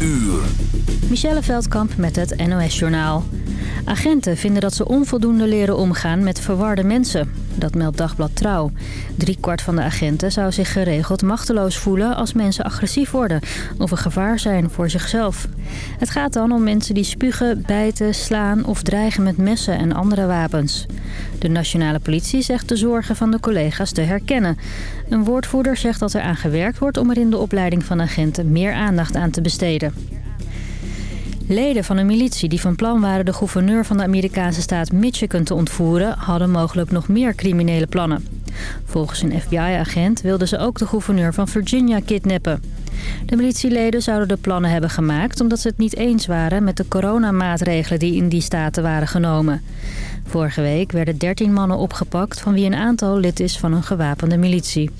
uur. Michelle Veldkamp met het NOS-journaal. Agenten vinden dat ze onvoldoende leren omgaan met verwarde mensen. Dat meldt Dagblad Trouw. Driekwart van de agenten zou zich geregeld machteloos voelen als mensen agressief worden... of een gevaar zijn voor zichzelf. Het gaat dan om mensen die spugen, bijten, slaan of dreigen met messen en andere wapens. De nationale politie zegt de zorgen van de collega's te herkennen. Een woordvoerder zegt dat er aan gewerkt wordt om er in de opleiding van agenten meer aandacht aan te besteden. Leden van een militie die van plan waren de gouverneur van de Amerikaanse staat Michigan te ontvoeren... hadden mogelijk nog meer criminele plannen. Volgens een FBI-agent wilden ze ook de gouverneur van Virginia kidnappen. De militieleden zouden de plannen hebben gemaakt omdat ze het niet eens waren met de coronamaatregelen die in die staten waren genomen. Vorige week werden 13 mannen opgepakt van wie een aantal lid is van een gewapende militie.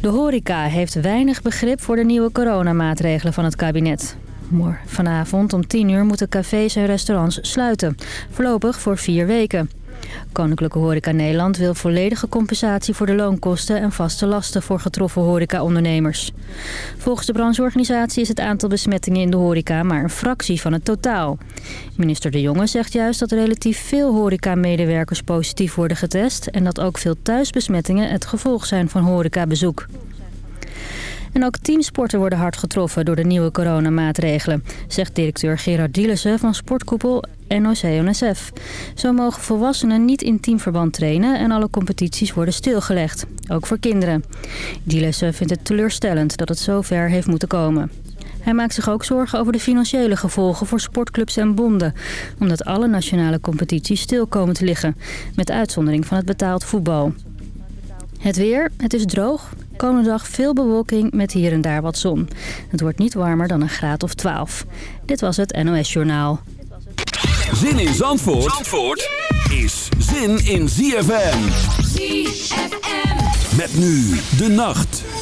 De horeca heeft weinig begrip voor de nieuwe coronamaatregelen van het kabinet. Vanavond om 10 uur moeten cafés en restaurants sluiten. Voorlopig voor vier weken. Koninklijke Horeca Nederland wil volledige compensatie voor de loonkosten en vaste lasten voor getroffen horecaondernemers. Volgens de brancheorganisatie is het aantal besmettingen in de horeca maar een fractie van het totaal. Minister De Jonge zegt juist dat relatief veel horecamedewerkers positief worden getest en dat ook veel thuisbesmettingen het gevolg zijn van horecabezoek. En ook teamsporten worden hard getroffen door de nieuwe coronamaatregelen, zegt directeur Gerard Dielissen van sportkoepel NOC-NSF. Zo mogen volwassenen niet in teamverband trainen en alle competities worden stilgelegd, ook voor kinderen. Dielissen vindt het teleurstellend dat het zover heeft moeten komen. Hij maakt zich ook zorgen over de financiële gevolgen voor sportclubs en bonden. Omdat alle nationale competities stil komen te liggen. Met uitzondering van het betaald voetbal. Het weer, het is droog. Komende dag veel bewolking met hier en daar wat zon. Het wordt niet warmer dan een graad of 12. Dit was het NOS Journaal. Zin in Zandvoort, Zandvoort is zin in ZFM. ZFM. Met nu de nacht.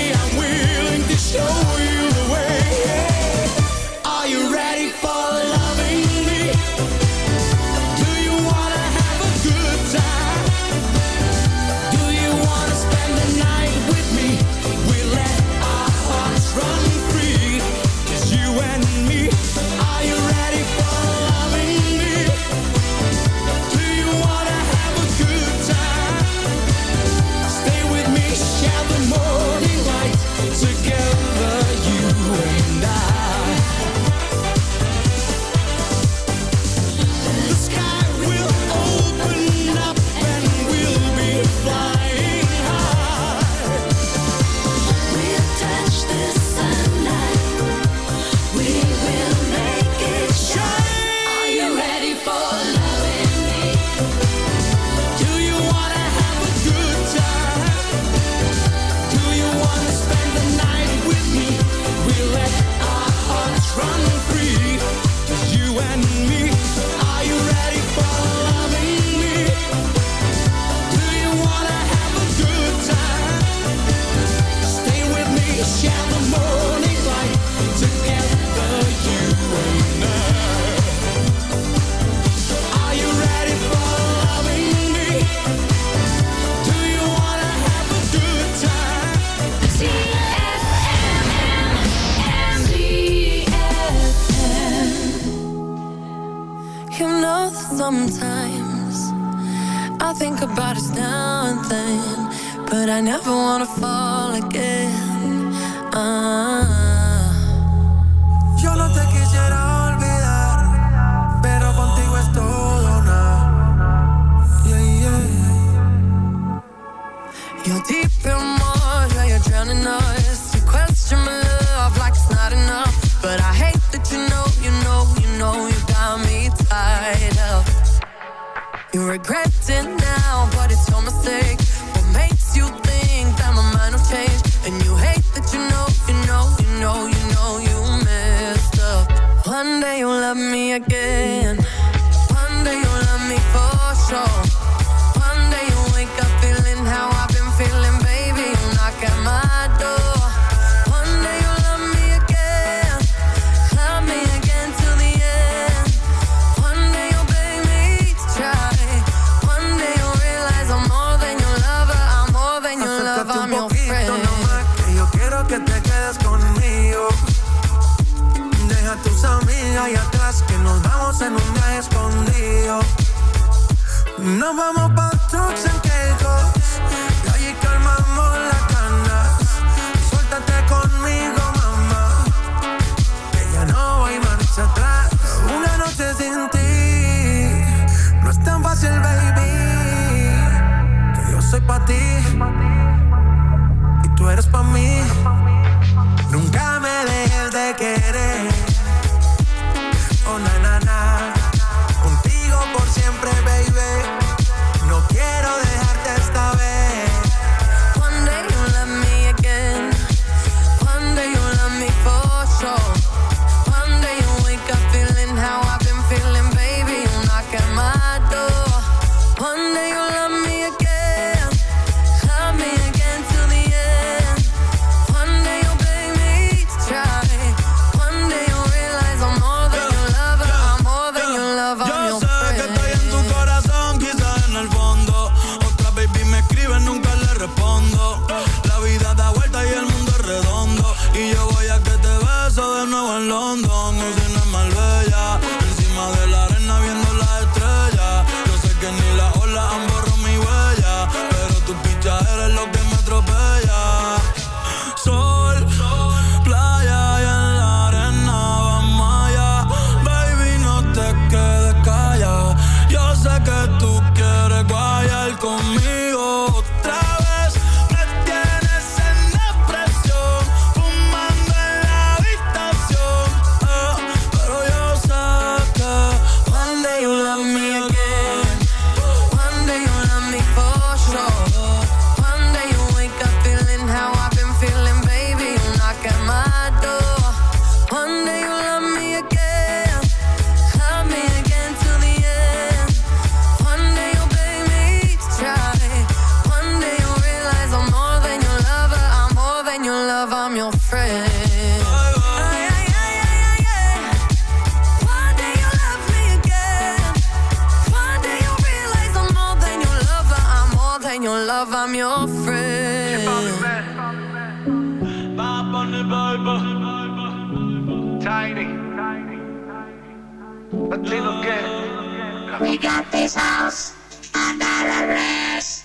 sometimes. I think about us now and then, but I never wanna fall again. Ah. Yo no te quisiera olvidar, pero contigo es todo. Yeah, yeah. You're deep in my regretting Nos vamos pa' trucks en quejos y allí calmamos las ganas. Suéltate conmigo, mamá, que ya no hay marcha atrás. Una noche sin ti no es tan fácil, baby, que yo soy pa' ti y tú eres pa' mí. we got this house under arrest.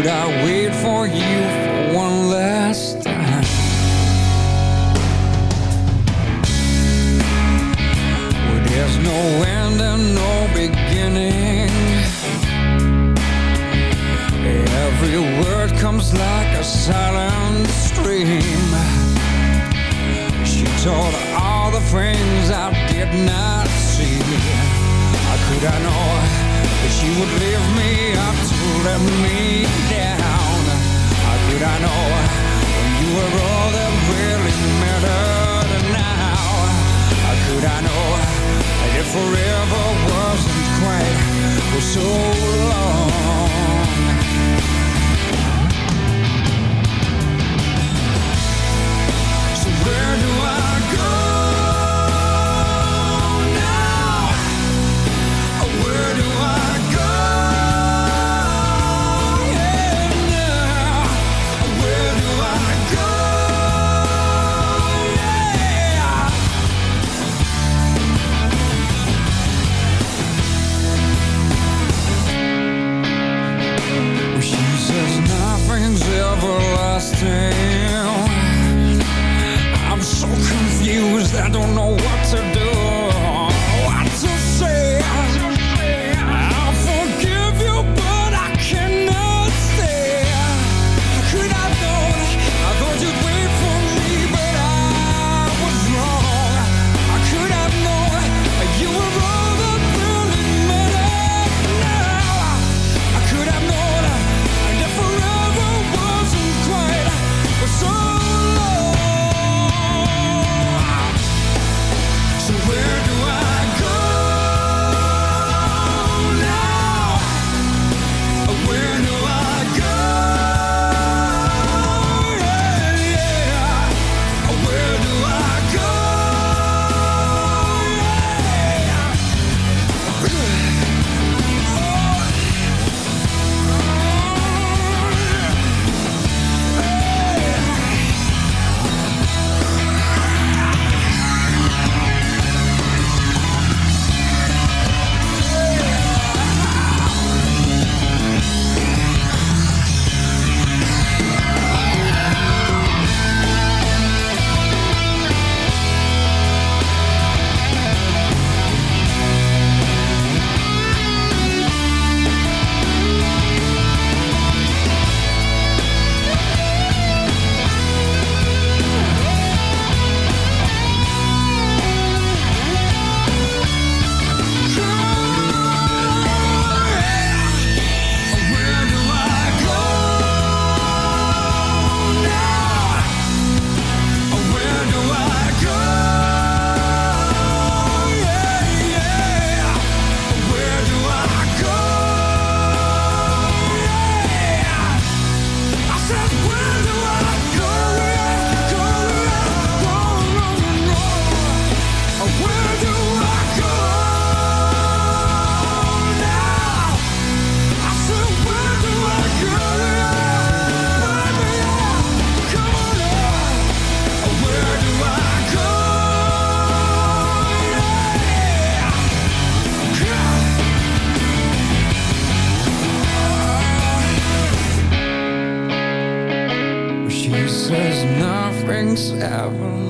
Or should I wait for you drinks ever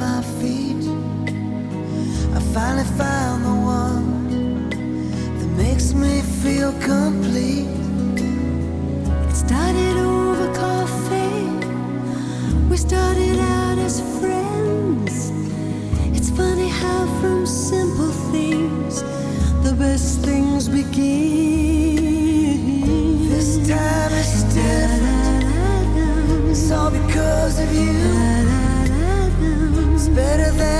my feet. I finally found. better than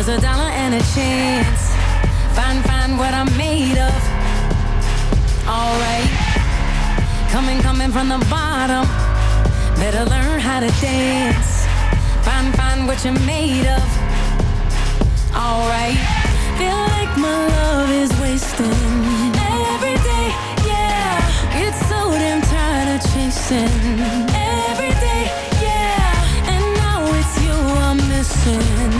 was a dollar and a chance. Find, find what I'm made of. Alright. Coming, coming from the bottom. Better learn how to dance. Find, find what you're made of. Alright. Feel like my love is wasting every day, yeah. Get so damn tired of chasing every day, yeah. And now it's you I'm missing.